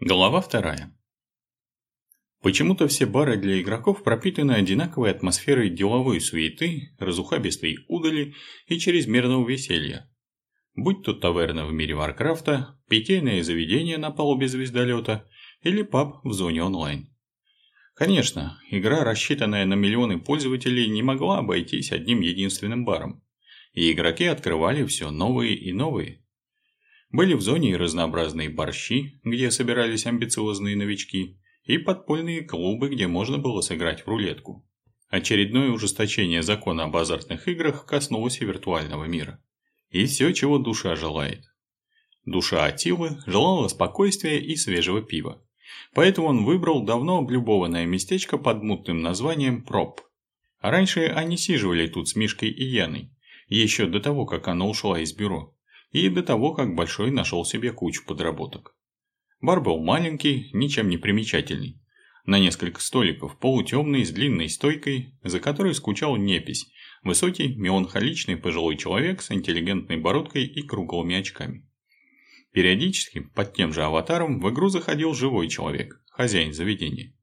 Глава вторая. Почему-то все бары для игроков пропитаны одинаковой атмосферой деловой суеты, разухабистой удали и чрезмерного веселья. Будь то таверна в мире Варкрафта, питейное заведение на палубе звездолета или паб в зоне онлайн. Конечно, игра, рассчитанная на миллионы пользователей, не могла обойтись одним единственным баром. И игроки открывали все новые и новые. Были в зоне и разнообразные борщи, где собирались амбициозные новички, и подпольные клубы, где можно было сыграть в рулетку. Очередное ужесточение закона об азартных играх коснулось и виртуального мира. И все, чего душа желает. Душа Атилы желала спокойствия и свежего пива. Поэтому он выбрал давно облюбованное местечко под мутным названием Проб. А раньше они сиживали тут с Мишкой и Яной, еще до того, как она ушла из бюро и до того, как Большой нашел себе кучу подработок. Бар был маленький, ничем не примечательный. На несколько столиков, полутемный, с длинной стойкой, за которой скучал непись, высокий, меланхоличный пожилой человек с интеллигентной бородкой и круглыми очками. Периодически, под тем же аватаром, в игру заходил живой человек, хозяин заведения.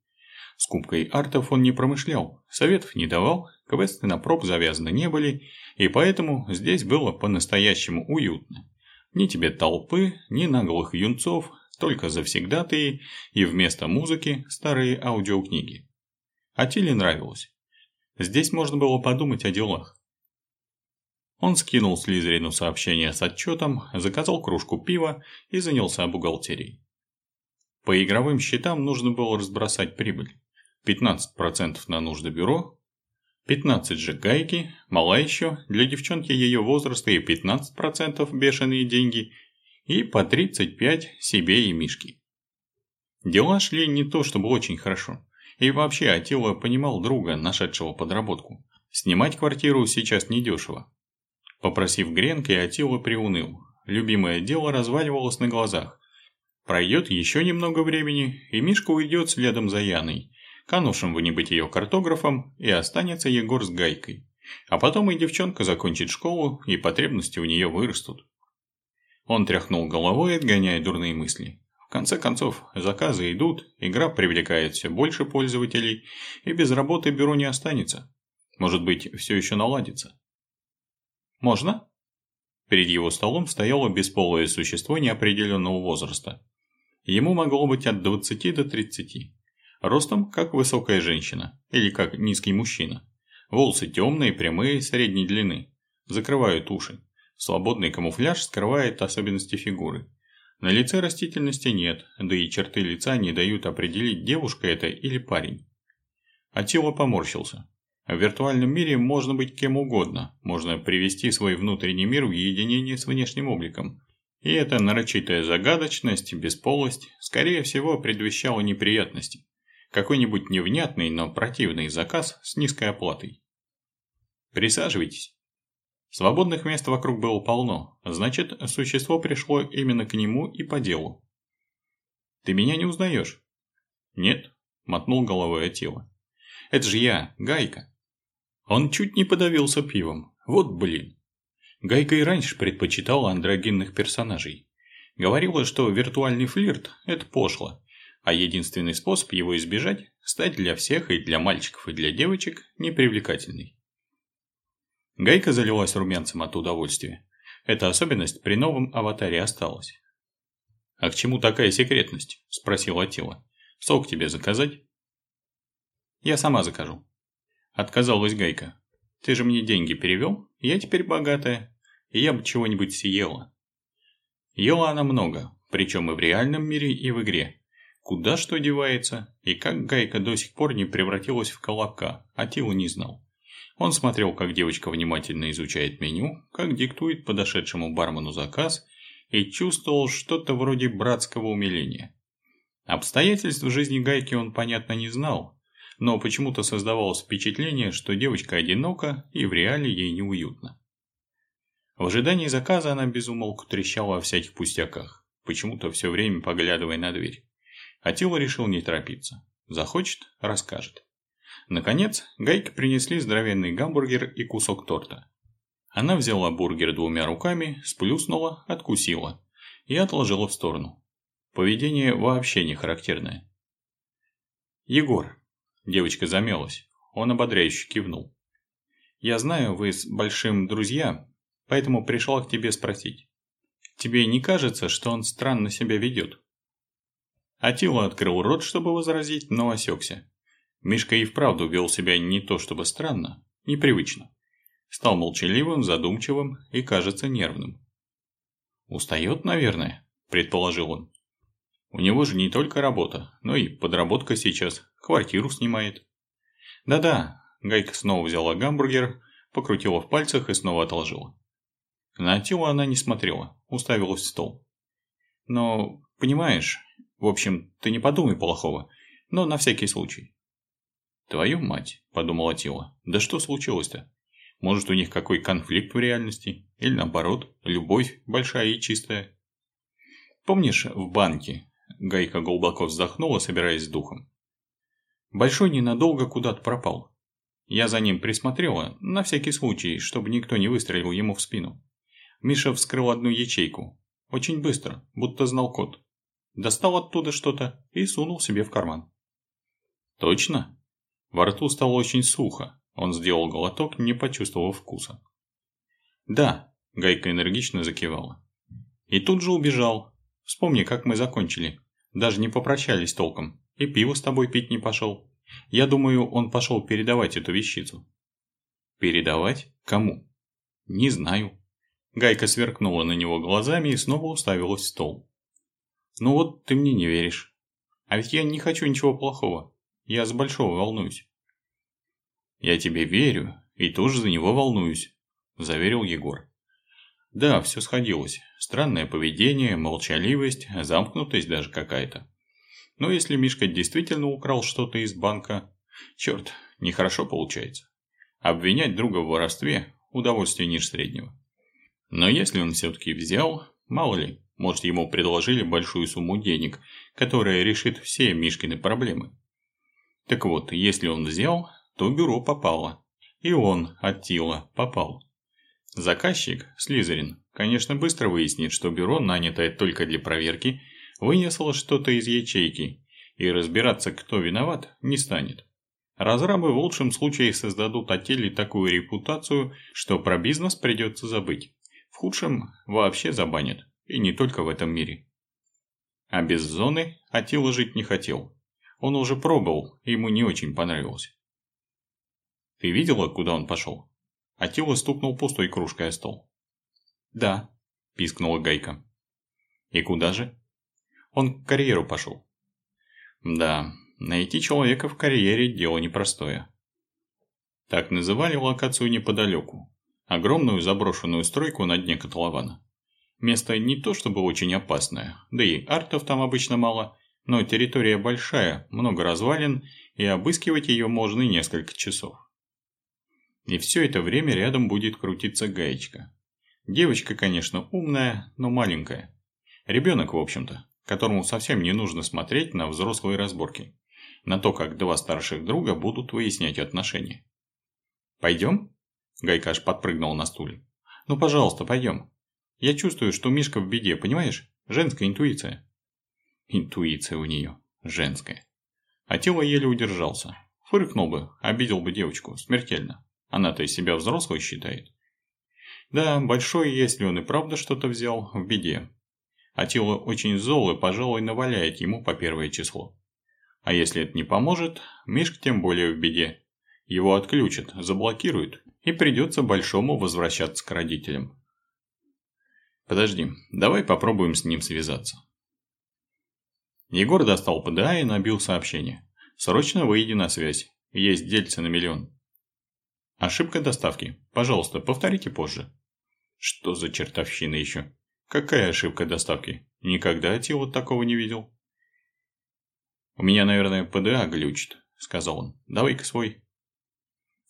Скупкой артов он не промышлял, советов не давал, квесты на проб завязаны не были, и поэтому здесь было по-настоящему уютно. Ни тебе толпы, ни наглых юнцов, только завсегдатые и вместо музыки старые аудиокниги. А Тиле нравилось. Здесь можно было подумать о делах. Он скинул Слизерину сообщение с отчетом, заказал кружку пива и занялся бухгалтерией. По игровым счетам нужно было разбросать прибыль. 15% на нужды бюро, 15 же гайки, мала еще, для девчонки ее возраста и 15% бешеные деньги, и по 35 себе и Мишке. Дела шли не то чтобы очень хорошо. И вообще Атила понимал друга, нашедшего подработку. Снимать квартиру сейчас недешево. Попросив гренки, Атила приуныл. Любимое дело разваливалось на глазах. Пройдет еще немного времени, и Мишка уйдет следом за Яной, канувшим в небытие картографом, и останется Егор с Гайкой. А потом и девчонка закончит школу, и потребности у нее вырастут. Он тряхнул головой, отгоняя дурные мысли. В конце концов, заказы идут, игра привлекает все больше пользователей, и без работы бюро не останется. Может быть, все еще наладится. «Можно?» Перед его столом стояло бесполое существо неопределенного возраста. Ему могло быть от 20 до 30. Ростом, как высокая женщина, или как низкий мужчина. Волосы темные, прямые, средней длины. Закрывают уши. Свободный камуфляж скрывает особенности фигуры. На лице растительности нет, да и черты лица не дают определить, девушка это или парень. Атила поморщился. В виртуальном мире можно быть кем угодно, можно привести свой внутренний мир в единение с внешним обликом. И эта нарочитая загадочность, бесполость, скорее всего, предвещала неприятности. Какой-нибудь невнятный, но противный заказ с низкой оплатой. Присаживайтесь. Свободных мест вокруг было полно, значит, существо пришло именно к нему и по делу. Ты меня не узнаешь? Нет, мотнул головой Атила. Это же я, Гайка. Он чуть не подавился пивом. Вот блин. Гайка и раньше предпочитала андрогинных персонажей. Говорила, что виртуальный флирт – это пошло, а единственный способ его избежать – стать для всех, и для мальчиков, и для девочек, непривлекательной. Гайка залилась румянцем от удовольствия. Эта особенность при новом аватаре осталась. «А к чему такая секретность?» – спросил Атила. «Сок тебе заказать?» «Я сама закажу». Отказалась Гайка. «Ты же мне деньги перевел, я теперь богатая, и я бы чего-нибудь съела». Ела она много, причем и в реальном мире, и в игре. Куда что девается, и как Гайка до сих пор не превратилась в колобка, а Тила не знал. Он смотрел, как девочка внимательно изучает меню, как диктует подошедшему бармену заказ, и чувствовал что-то вроде братского умиления. Обстоятельств в жизни Гайки он, понятно, не знал, но почему-то создавалось впечатление, что девочка одинока и в реале ей неуютно. В ожидании заказа она безумолку трещала о всяких пустяках, почему-то все время поглядывая на дверь. Атила решил не торопиться. Захочет – расскажет. Наконец, Гайке принесли здоровенный гамбургер и кусок торта. Она взяла бургер двумя руками, сплюснула, откусила и отложила в сторону. Поведение вообще не характерное. «Егор», – девочка замялась, он ободряюще кивнул. «Я знаю, вы с Большим друзья, поэтому пришла к тебе спросить. Тебе не кажется, что он странно себя ведет?» Атила открыл рот, чтобы возразить, но осекся. Мишка и вправду вел себя не то чтобы странно, непривычно. Стал молчаливым, задумчивым и, кажется, нервным. «Устает, наверное», – предположил он. У него же не только работа, но и подработка сейчас, квартиру снимает. Да-да, Гайка снова взяла гамбургер, покрутила в пальцах и снова отложила. На Атилу она не смотрела, уставилась в стол. Но, понимаешь, в общем, ты не подумай плохого, но на всякий случай. Твою мать, подумала Тила, да что случилось-то? Может, у них какой конфликт в реальности? Или наоборот, любовь большая и чистая? Помнишь, в банке Гайка глубоко вздохнула, собираясь с духом. Большой ненадолго куда-то пропал. Я за ним присмотрела, на всякий случай, чтобы никто не выстрелил ему в спину. Миша вскрыл одну ячейку. Очень быстро, будто знал код. Достал оттуда что-то и сунул себе в карман. Точно? Во рту стало очень сухо. Он сделал глоток, не почувствовав вкуса. Да, Гайка энергично закивала. И тут же убежал. Вспомни, как мы закончили. Даже не попрощались толком. И пиво с тобой пить не пошел. Я думаю, он пошел передавать эту вещицу. Передавать? Кому? Не знаю. Гайка сверкнула на него глазами и снова уставилась в стол. Ну вот ты мне не веришь. А ведь я не хочу ничего плохого. Я с большого волнуюсь. Я тебе верю и тоже за него волнуюсь, заверил Егор. Да, все сходилось. Странное поведение, молчаливость, замкнутость даже какая-то. Но если Мишка действительно украл что-то из банка, черт, нехорошо получается. Обвинять друга в воровстве – удовольствие ниже среднего. Но если он все-таки взял, мало ли, может ему предложили большую сумму денег, которая решит все Мишкины проблемы. Так вот, если он взял, то бюро попало. И он, Аттила, попал. Заказчик, Слизерин, конечно, быстро выяснит, что бюро, нанятое только для проверки, вынесло что-то из ячейки, и разбираться, кто виноват, не станет. Разрабы в лучшем случае создадут Ателе такую репутацию, что про бизнес придется забыть. В худшем вообще забанят, и не только в этом мире. А без зоны Атила жить не хотел. Он уже пробовал, ему не очень понравилось. «Ты видела, куда он пошел?» Атила стукнул пустой кружкой о стол. «Да», – пискнула Гайка. «И куда же?» «Он к карьеру пошел». «Да, найти человека в карьере – дело непростое». Так называли локацию неподалеку. Огромную заброшенную стройку на дне котлована. Место не то чтобы очень опасное, да и артов там обычно мало, но территория большая, много развалин, и обыскивать ее можно несколько часов. И все это время рядом будет крутиться гаечка. Девочка, конечно, умная, но маленькая. Ребенок, в общем-то, которому совсем не нужно смотреть на взрослые разборки. На то, как два старших друга будут выяснять отношения. «Пойдем?» Гайка аж подпрыгнул на стуле. «Ну, пожалуйста, пойдем. Я чувствую, что Мишка в беде, понимаешь? Женская интуиция». Интуиция у нее. Женская. А тело еле удержался. Фыркнул бы, обидел бы девочку. Смертельно. Она-то из себя взрослой считает. Да, большой, если он и правда что-то взял, в беде. А тело очень зол и, пожалуй, наваляет ему по первое число. А если это не поможет, Мишка тем более в беде. Его отключат, заблокируют, и придется большому возвращаться к родителям. Подожди, давай попробуем с ним связаться. Егор достал ПДА и набил сообщение. Срочно выйди на связь. Есть дельце на миллион. Ошибка доставки. Пожалуйста, повторите позже. Что за чертовщина еще? Какая ошибка доставки? Никогда я вот такого не видел. У меня, наверное, ПДА глючит, сказал он. Давай-ка свой.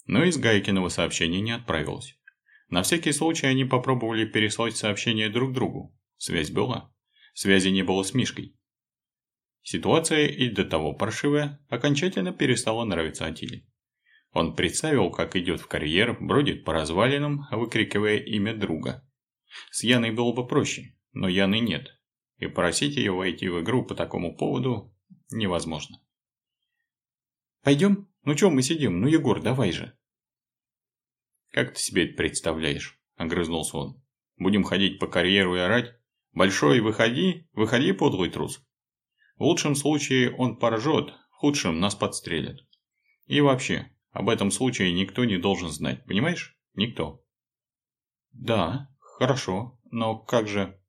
Но из Гайкиного сообщения не отправилось. На всякий случай они попробовали переслать сообщение друг другу. Связь была. Связи не было с Мишкой. Ситуация и до того паршивая окончательно перестала нравиться Атиле. Он представил, как идет в карьер, бродит по развалинам, выкрикивая имя друга. С Яной было бы проще, но Яны нет. и просить ее войти в игру по такому поводу невозможно. «Пойдем? Ну чё мы сидим? Ну, Егор, давай же!» «Как ты себе это представляешь?» – огрызнулся он. «Будем ходить по карьеру и орать? Большой, выходи, выходи, подлый трус!» В лучшем случае он поржет, в худшем нас подстрелят. И вообще, об этом случае никто не должен знать, понимаешь? Никто. Да, хорошо, но как же...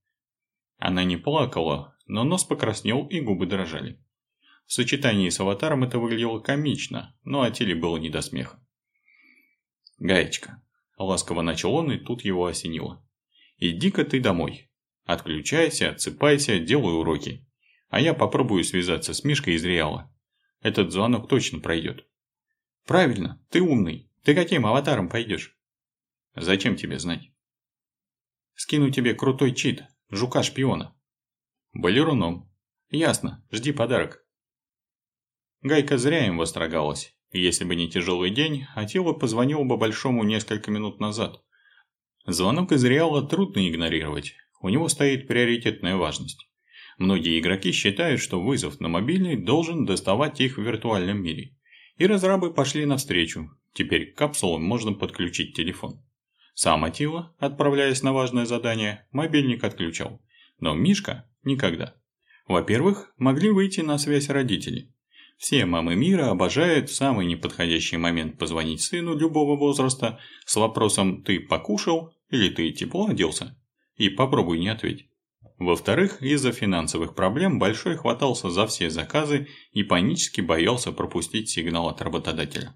Она не плакала, но нос покраснел и губы дрожали. В сочетании с аватаром это выглядело комично, но Атиле было не до смеха. «Гаечка», – ласково начал он, и тут его осенило. «Иди-ка ты домой. Отключайся, отсыпайся, делай уроки а я попробую связаться с Мишкой из Реала. Этот звонок точно пройдет. Правильно, ты умный. Ты каким аватаром пойдешь? Зачем тебе знать? Скину тебе крутой чит, жука-шпиона. Балеруном. Ясно, жди подарок. Гайка зря им вострогалась. Если бы не тяжелый день, Атила позвонил бы Большому несколько минут назад. Звонок из Реала трудно игнорировать. У него стоит приоритетная важность. Многие игроки считают, что вызов на мобильный должен доставать их в виртуальном мире. И разрабы пошли навстречу. Теперь к капсулам можно подключить телефон. Сам Атила, отправляясь на важное задание, мобильник отключал. Но Мишка – никогда. Во-первых, могли выйти на связь родители. Все мамы мира обожают в самый неподходящий момент позвонить сыну любого возраста с вопросом «ты покушал?» или «ты тепло оделся?» И попробуй не ответь. Во-вторых, из-за финансовых проблем Большой хватался за все заказы и панически боялся пропустить сигнал от работодателя.